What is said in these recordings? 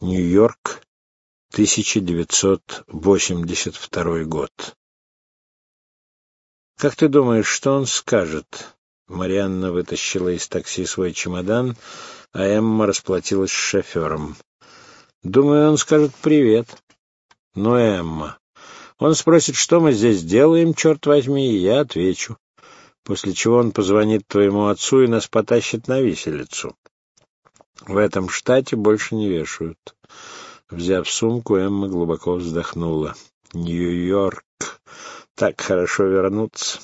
Нью-Йорк, 1982 год. «Как ты думаешь, что он скажет?» Марианна вытащила из такси свой чемодан, а Эмма расплатилась с шофером. «Думаю, он скажет привет». «Ну, Эмма, он спросит, что мы здесь делаем, черт возьми, и я отвечу. После чего он позвонит твоему отцу и нас потащит на виселицу. В этом штате больше не вешают. Взяв сумку, Эмма глубоко вздохнула. Нью-Йорк. Так хорошо вернуться.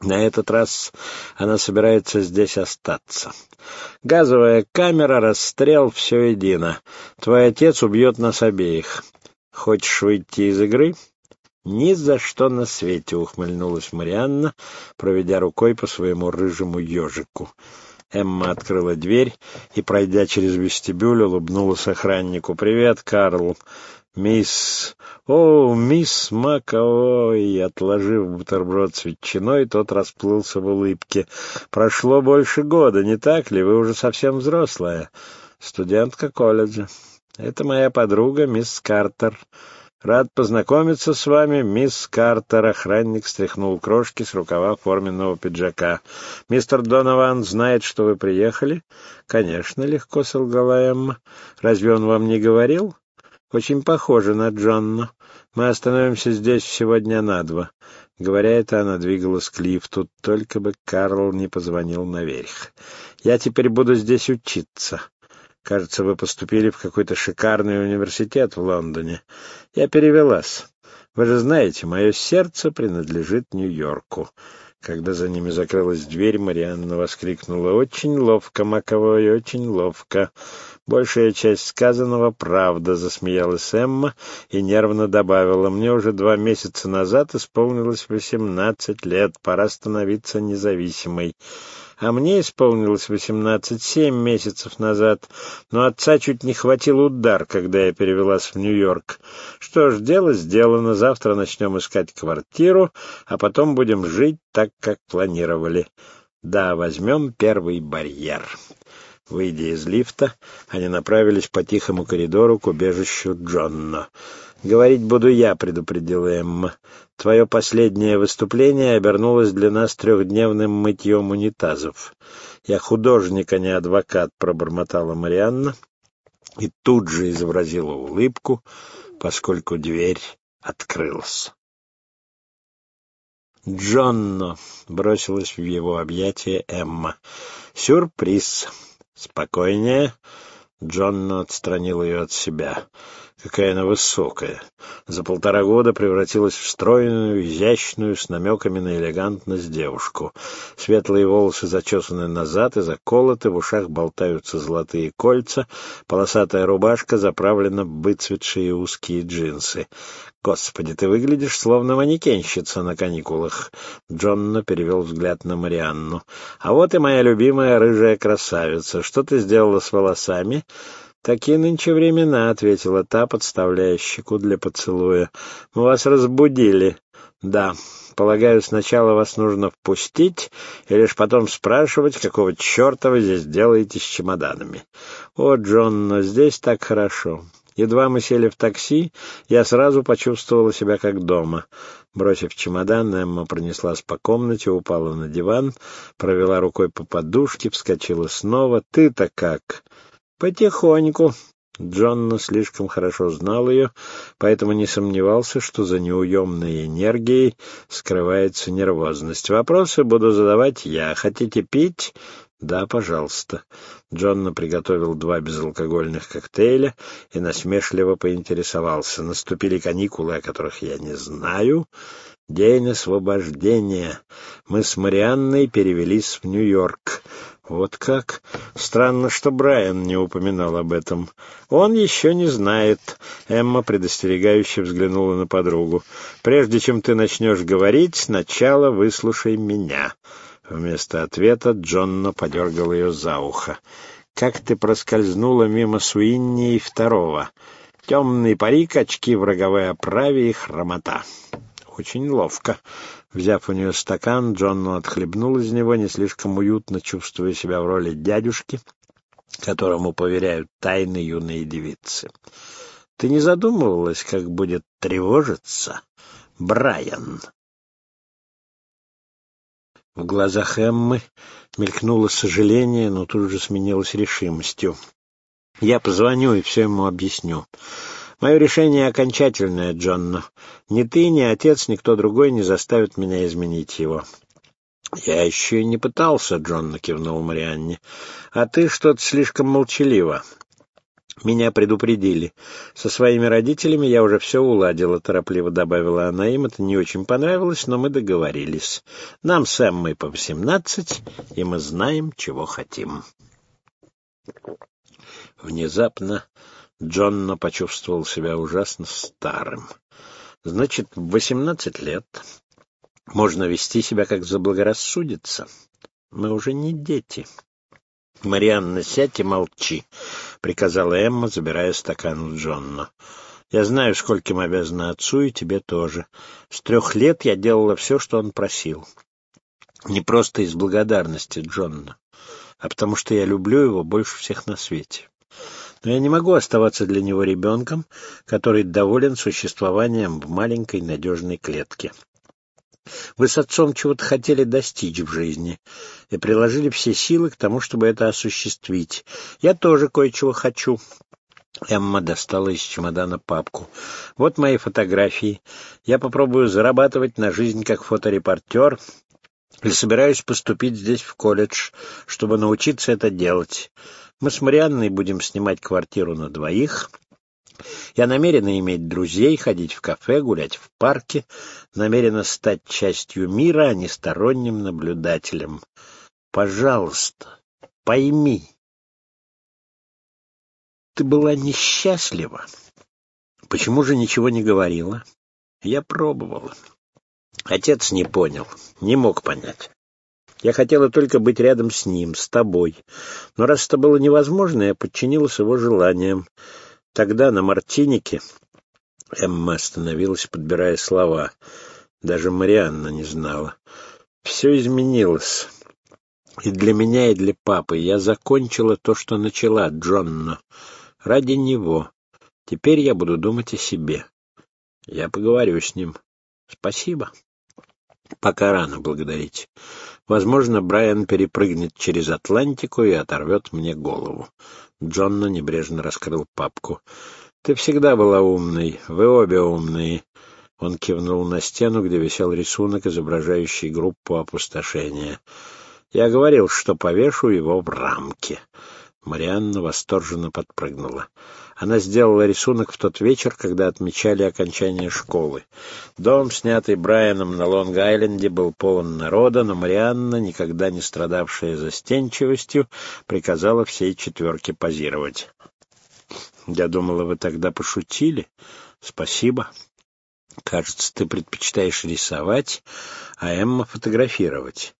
На этот раз она собирается здесь остаться. Газовая камера, расстрел, все едино. Твой отец убьет нас обеих. Хочешь выйти из игры? Ни за что на свете, ухмыльнулась Марианна, проведя рукой по своему рыжему ежику. Эмма открыла дверь и, пройдя через вестибюль, улыбнулась охраннику. «Привет, Карл!» «Мисс... О, мисс Маковой!» Отложив бутерброд с ветчиной, тот расплылся в улыбке. «Прошло больше года, не так ли? Вы уже совсем взрослая. Студентка колледжа. Это моя подруга, мисс Картер. «Рад познакомиться с вами, мисс Картер». Охранник стряхнул крошки с рукава форменного пиджака. «Мистер Донован знает, что вы приехали?» «Конечно, легко солгала Эмма. Разве он вам не говорил?» «Очень похоже на Джонну. Мы остановимся здесь всего дня на два». Говоря это, она двигалась к лифту, только бы Карл не позвонил наверх. «Я теперь буду здесь учиться». Кажется, вы поступили в какой-то шикарный университет в Лондоне. Я перевелась. Вы же знаете, мое сердце принадлежит Нью-Йорку. Когда за ними закрылась дверь, Марианна воскликнула «Очень ловко, Маковой, очень ловко». Большая часть сказанного — правда, — засмеялась Эмма и нервно добавила. «Мне уже два месяца назад исполнилось восемнадцать лет, пора становиться независимой» а мне исполнилось восемнадцать семь месяцев назад, но отца чуть не хватил удар, когда я перевелась в Нью-Йорк. Что ж, дело сделано, завтра начнем искать квартиру, а потом будем жить так, как планировали. Да, возьмем первый барьер. Выйдя из лифта, они направились по тихому коридору к убежищу Джонна. «Говорить буду я», — предупредила Эмма. «Твое последнее выступление обернулось для нас трехдневным мытьем унитазов. Я художник, а не адвокат», — пробормотала Марианна и тут же изобразила улыбку, поскольку дверь открылась. «Джонно!» — бросилась в его объятия Эмма. «Сюрприз!» «Спокойнее!» Джонно отстранил ее от себя. Какая она высокая. За полтора года превратилась в стройную, изящную, с намеками на элегантность девушку. Светлые волосы зачесаны назад и заколоты, в ушах болтаются золотые кольца, полосатая рубашка заправлена в выцветшие узкие джинсы. «Господи, ты выглядишь словно манекенщица на каникулах!» Джонна перевел взгляд на Марианну. «А вот и моя любимая рыжая красавица. Что ты сделала с волосами?» «Такие нынче времена», — ответила та, подставляя щеку для поцелуя. «Мы вас разбудили». «Да, полагаю, сначала вас нужно впустить, и лишь потом спрашивать, какого черта вы здесь делаете с чемоданами». «О, Джон, здесь так хорошо». Едва мы сели в такси, я сразу почувствовала себя как дома. Бросив чемодан, Эмма пронеслась по комнате, упала на диван, провела рукой по подушке, вскочила снова. «Ты-то как?» Потихоньку. Джонна слишком хорошо знал ее, поэтому не сомневался, что за неуемной энергией скрывается нервозность. Вопросы буду задавать я. Хотите пить? Да, пожалуйста. Джонна приготовил два безалкогольных коктейля и насмешливо поинтересовался. Наступили каникулы, о которых я не знаю. День освобождения. Мы с Марианной перевелись в Нью-Йорк. Вот как? Странно, что Брайан не упоминал об этом. Он еще не знает. Эмма предостерегающе взглянула на подругу. Прежде чем ты начнешь говорить, сначала выслушай меня. Вместо ответа Джонна подергал ее за ухо. Как ты проскользнула мимо Суинни и второго? Темный парик, очки в роговой оправе и хромота. Очень ловко. Взяв у нее стакан, Джонну отхлебнул из него, не слишком уютно чувствуя себя в роли дядюшки, которому поверяют тайны юные девицы. Ты не задумывалась, как будет тревожиться Брайан? В глазах Эммы мелькнуло сожаление, но тут же сменилось решимостью. Я позвоню и все ему объясню. Мое решение окончательное, Джонно. Ни ты, ни отец, никто другой не заставит меня изменить его. «Я еще и не пытался», — Джонна кивнул Марианне. «А ты что-то слишком молчалива. Меня предупредили. Со своими родителями я уже все уладила, торопливо добавила она. Им это не очень понравилось, но мы договорились. Нам с Эммой по восемнадцать, и мы знаем, чего хотим. Внезапно Джонна почувствовал себя ужасно старым. Значит, в восемнадцать лет можно вести себя, как заблагорассудится. Мы уже не дети. «Марианна, сядь и молчи», — приказала Эмма, забирая стакан у Джонна. «Я знаю, скольким обязана отцу, и тебе тоже. С трех лет я делала все, что он просил. Не просто из благодарности Джонна, а потому что я люблю его больше всех на свете. Но я не могу оставаться для него ребенком, который доволен существованием в маленькой надежной клетке. Вы с отцом чего-то хотели достичь в жизни и приложили все силы к тому, чтобы это осуществить. Я тоже кое-чего хочу. Эмма достала из чемодана папку. Вот мои фотографии. Я попробую зарабатывать на жизнь как фоторепортер и собираюсь поступить здесь в колледж, чтобы научиться это делать. Мы с Марианной будем снимать квартиру на двоих — я намерена иметь друзей, ходить в кафе, гулять в парке, намерена стать частью мира, а не сторонним наблюдателем. Пожалуйста, пойми. Ты была несчастлива. Почему же ничего не говорила? Я пробовала. Отец не понял, не мог понять. Я хотела только быть рядом с ним, с тобой. Но раз это было невозможно, я подчинилась его желаниям. Тогда на Мартинике Эмма остановилась, подбирая слова. Даже Марианна не знала. Все изменилось. И для меня, и для папы. Я закончила то, что начала, Джонно. Ради него. Теперь я буду думать о себе. Я поговорю с ним. Спасибо. Пока рано благодарить. Возможно, Брайан перепрыгнет через Атлантику и оторвет мне голову. Джонна небрежно раскрыл папку. «Ты всегда была умной. Вы обе умные». Он кивнул на стену, где висел рисунок, изображающий группу опустошения. «Я говорил, что повешу его в рамке». Марианна восторженно подпрыгнула. Она сделала рисунок в тот вечер, когда отмечали окончание школы. Дом, снятый Брайаном на Лонг-Айленде, был полон народа, но Марианна, никогда не страдавшая застенчивостью, приказала всей четверке позировать. «Я думала, вы тогда пошутили. Спасибо. Кажется, ты предпочитаешь рисовать, а Эмма фотографировать».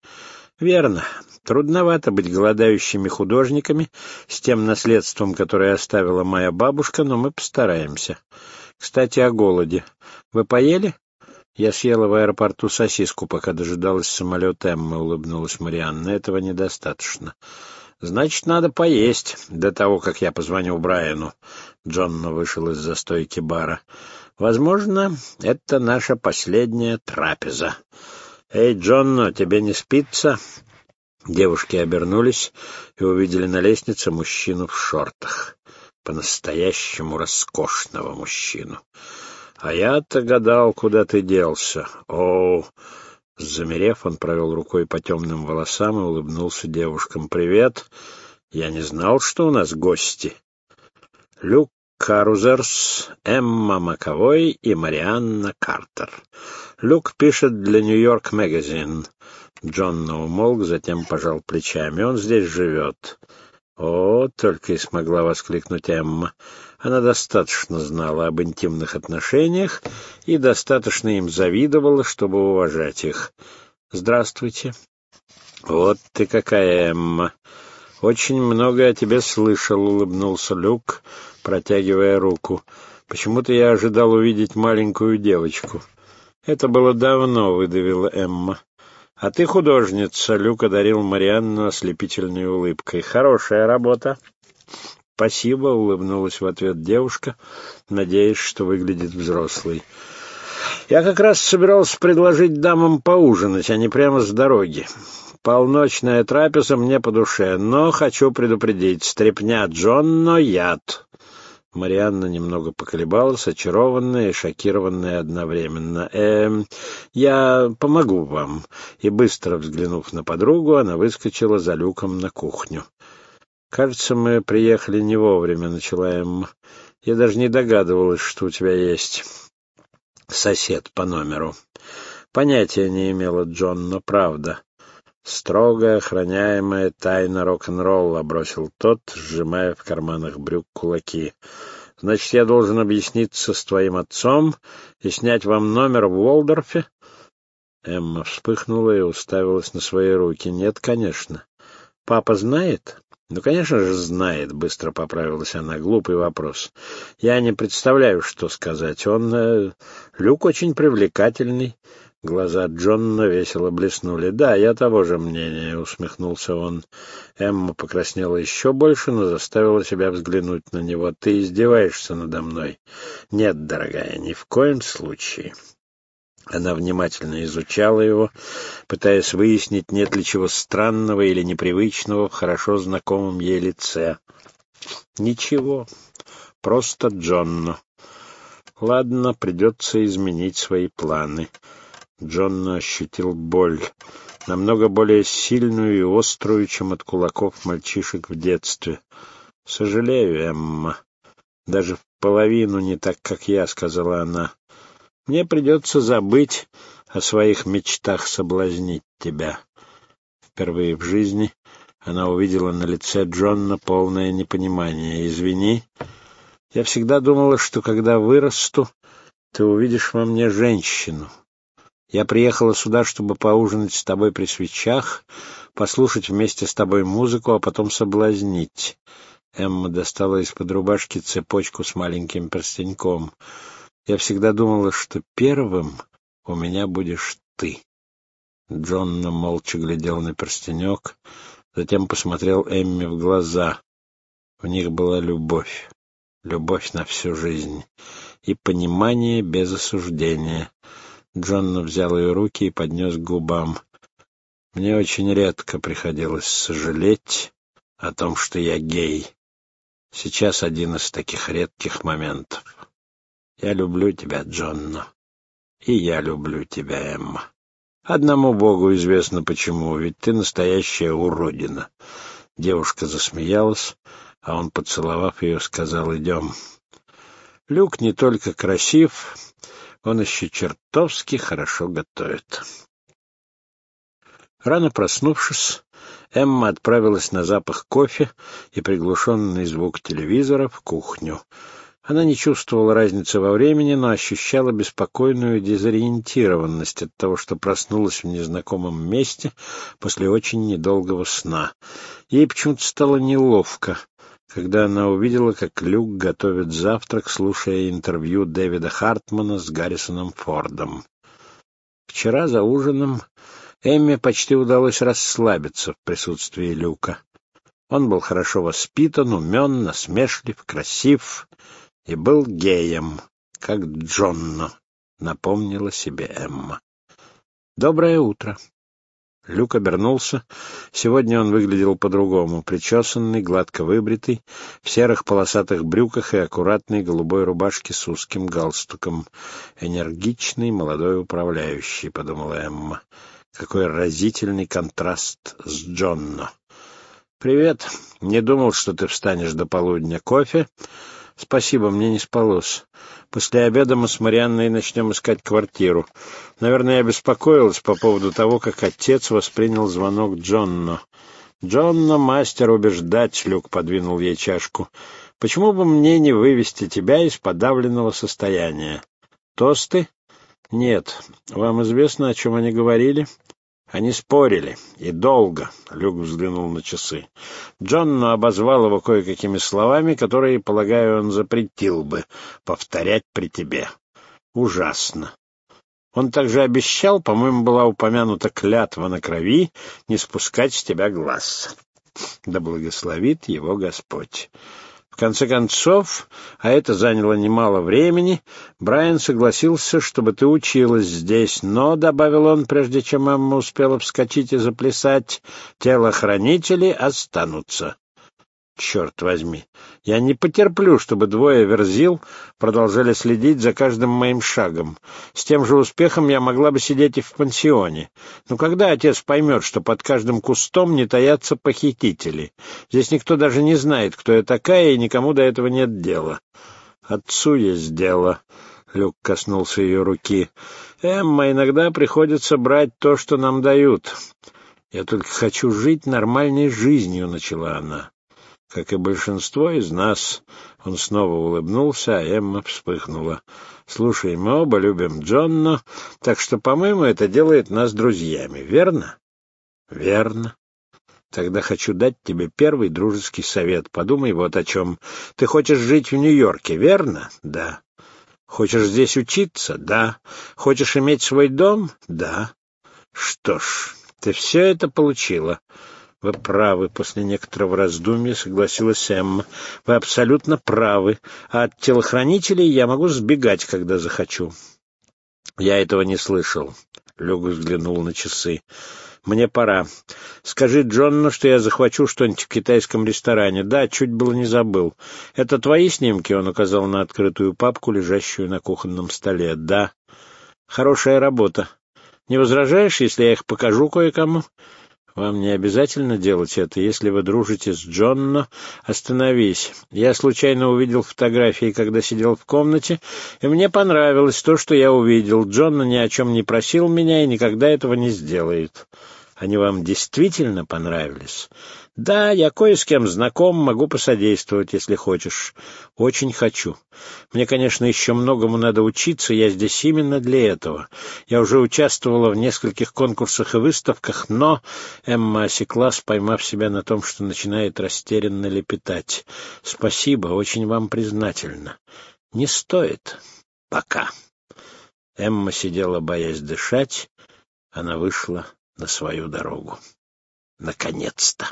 «Верно. Трудновато быть голодающими художниками с тем наследством, которое оставила моя бабушка, но мы постараемся. Кстати, о голоде. Вы поели? Я съела в аэропорту сосиску, пока дожидалась самолета Эммы, улыбнулась Марианна. Этого недостаточно. Значит, надо поесть до того, как я позвоню Брайану. Джонна вышел из застойки бара. Возможно, это наша последняя трапеза. «Эй, Джонно, тебе не спится?» Девушки обернулись и увидели на лестнице мужчину в шортах. По-настоящему роскошного мужчину. А я-то гадал, куда ты делся. О, замерев, он провел рукой по темным волосам и улыбнулся девушкам. «Привет! Я не знал, что у нас гости. Люк Карузерс, Эмма Маковой и Марианна Картер. Люк пишет для Нью-Йорк Магазин. Джонна умолк, затем пожал плечами. Он здесь живет. «О!» — только и смогла воскликнуть Эмма. Она достаточно знала об интимных отношениях и достаточно им завидовала, чтобы уважать их. «Здравствуйте». «Вот ты какая, Эмма! Очень много о тебе слышал», — улыбнулся Люк, протягивая руку. «Почему-то я ожидал увидеть маленькую девочку». «Это было давно», — выдавила Эмма. «А ты художница», — Люк одарил Марианну ослепительной улыбкой. «Хорошая работа». «Спасибо», — улыбнулась в ответ девушка, надеясь, что выглядит взрослой. «Я как раз собирался предложить дамам поужинать, а не прямо с дороги. Полночная трапеза мне по душе, но хочу предупредить, стрепня Джон, но яд». Марианна немного поколебалась, очарованная и шокированная одновременно. «Эм, я помогу вам». И, быстро взглянув на подругу, она выскочила за люком на кухню. «Кажется, мы приехали не вовремя», — начала Эмма. «Я даже не догадывалась, что у тебя есть сосед по номеру». Понятия не имела Джон, но правда. «Строго охраняемая тайна рок-н-ролла», — бросил тот, сжимая в карманах брюк кулаки. «Значит, я должен объясниться с твоим отцом и снять вам номер в Уолдорфе?» Эмма вспыхнула и уставилась на свои руки. «Нет, конечно. Папа знает?» «Ну, конечно же, знает», — быстро поправилась она. «Глупый вопрос. Я не представляю, что сказать. Он... Э, Люк очень привлекательный. Глаза Джона весело блеснули. «Да, я того же мнения», — усмехнулся он. Эмма покраснела еще больше, но заставила себя взглянуть на него. «Ты издеваешься надо мной?» «Нет, дорогая, ни в коем случае». Она внимательно изучала его, пытаясь выяснить, нет ли чего странного или непривычного в хорошо знакомом ей лице. «Ничего, просто Джонно. Ладно, придется изменить свои планы». Джон ощутил боль, намного более сильную и острую, чем от кулаков мальчишек в детстве. «Сожалею, Эмма. Даже в половину не так, как я», — сказала она. «Мне придется забыть о своих мечтах соблазнить тебя». Впервые в жизни она увидела на лице Джона полное непонимание. «Извини, я всегда думала, что когда вырасту, ты увидишь во мне женщину». Я приехала сюда, чтобы поужинать с тобой при свечах, послушать вместе с тобой музыку, а потом соблазнить. Эмма достала из-под рубашки цепочку с маленьким перстеньком. Я всегда думала, что первым у меня будешь ты. Джонна молча глядел на перстенек, затем посмотрел Эмме в глаза. В них была любовь, любовь на всю жизнь и понимание без осуждения — Джонна взял ее руки и поднес к губам. Мне очень редко приходилось сожалеть о том, что я гей. Сейчас один из таких редких моментов. Я люблю тебя, Джонна. И я люблю тебя, Эмма. Одному Богу известно почему, ведь ты настоящая уродина. Девушка засмеялась, а он, поцеловав ее, сказал «Идем». Люк не только красив, он еще чертовски хорошо готовит. Рано проснувшись, Эмма отправилась на запах кофе и приглушенный звук телевизора в кухню. Она не чувствовала разницы во времени, но ощущала беспокойную дезориентированность от того, что проснулась в незнакомом месте после очень недолгого сна. Ей почему-то стало неловко когда она увидела, как Люк готовит завтрак, слушая интервью Дэвида Хартмана с Гаррисоном Фордом. Вчера за ужином Эмме почти удалось расслабиться в присутствии Люка. Он был хорошо воспитан, умен, насмешлив, красив и был геем, как Джонно, напомнила себе Эмма. «Доброе утро!» Люк обернулся. Сегодня он выглядел по-другому. Причесанный, гладко выбритый, в серых полосатых брюках и аккуратной голубой рубашке с узким галстуком. «Энергичный молодой управляющий», — подумала Эмма. «Какой разительный контраст с Джонно». «Привет. Не думал, что ты встанешь до полудня. Кофе?» «Спасибо, мне не спалось. После обеда мы с Марианной начнем искать квартиру. Наверное, я беспокоилась по поводу того, как отец воспринял звонок Джонно. Джонно, мастер убеждать, Люк подвинул ей чашку. Почему бы мне не вывести тебя из подавленного состояния? Тосты? Нет. Вам известно, о чем они говорили? Они спорили. И долго. Люк взглянул на часы. Джонно обозвал его кое-какими словами, которые, полагаю, он запретил бы повторять при тебе. Ужасно. Он также обещал, по-моему, была упомянута клятва на крови, не спускать с тебя глаз. Да благословит его Господь. В конце концов, а это заняло немало времени, Брайан согласился, чтобы ты училась здесь, но, — добавил он, прежде чем Эмма успела вскочить и заплясать, — телохранители останутся. Черт возьми, я не потерплю, чтобы двое верзил продолжали следить за каждым моим шагом. С тем же успехом я могла бы сидеть и в пансионе. Но когда отец поймет, что под каждым кустом не таятся похитители? Здесь никто даже не знает, кто я такая, и никому до этого нет дела. Отцу есть дело. Люк коснулся ее руки. «Эмма, иногда приходится брать то, что нам дают. Я только хочу жить нормальной жизнью», — начала она. Как и большинство из нас, он снова улыбнулся, а Эмма вспыхнула. «Слушай, мы оба любим Джонна, так что, по-моему, это делает нас друзьями, верно?» «Верно. Тогда хочу дать тебе первый дружеский совет. Подумай вот о чем. Ты хочешь жить в Нью-Йорке, верно?» «Да». «Хочешь здесь учиться?» «Да». «Хочешь иметь свой дом?» «Да». «Что ж, ты все это получила». «Вы правы», — после некоторого раздумья согласилась Эмма. «Вы абсолютно правы, а от телохранителей я могу сбегать, когда захочу». «Я этого не слышал», — Люк взглянул на часы. «Мне пора. Скажи Джонну, что я захвачу что-нибудь в китайском ресторане. Да, чуть было не забыл. Это твои снимки?» — он указал на открытую папку, лежащую на кухонном столе. «Да. Хорошая работа. Не возражаешь, если я их покажу кое-кому?» Вам не обязательно делать это. Если вы дружите с Джонно, остановись. Я случайно увидел фотографии, когда сидел в комнате, и мне понравилось то, что я увидел. Джонно ни о чем не просил меня и никогда этого не сделает. Они вам действительно понравились? Да, я кое с кем знаком, могу посодействовать, если хочешь. Очень хочу. Мне, конечно, еще многому надо учиться, я здесь именно для этого. Я уже участвовала в нескольких конкурсах и выставках, но... Эмма осеклась, поймав себя на том, что начинает растерянно лепетать. Спасибо, очень вам признательна. Не стоит. Пока. Эмма сидела, боясь дышать. Она вышла на свою дорогу. Наконец-то!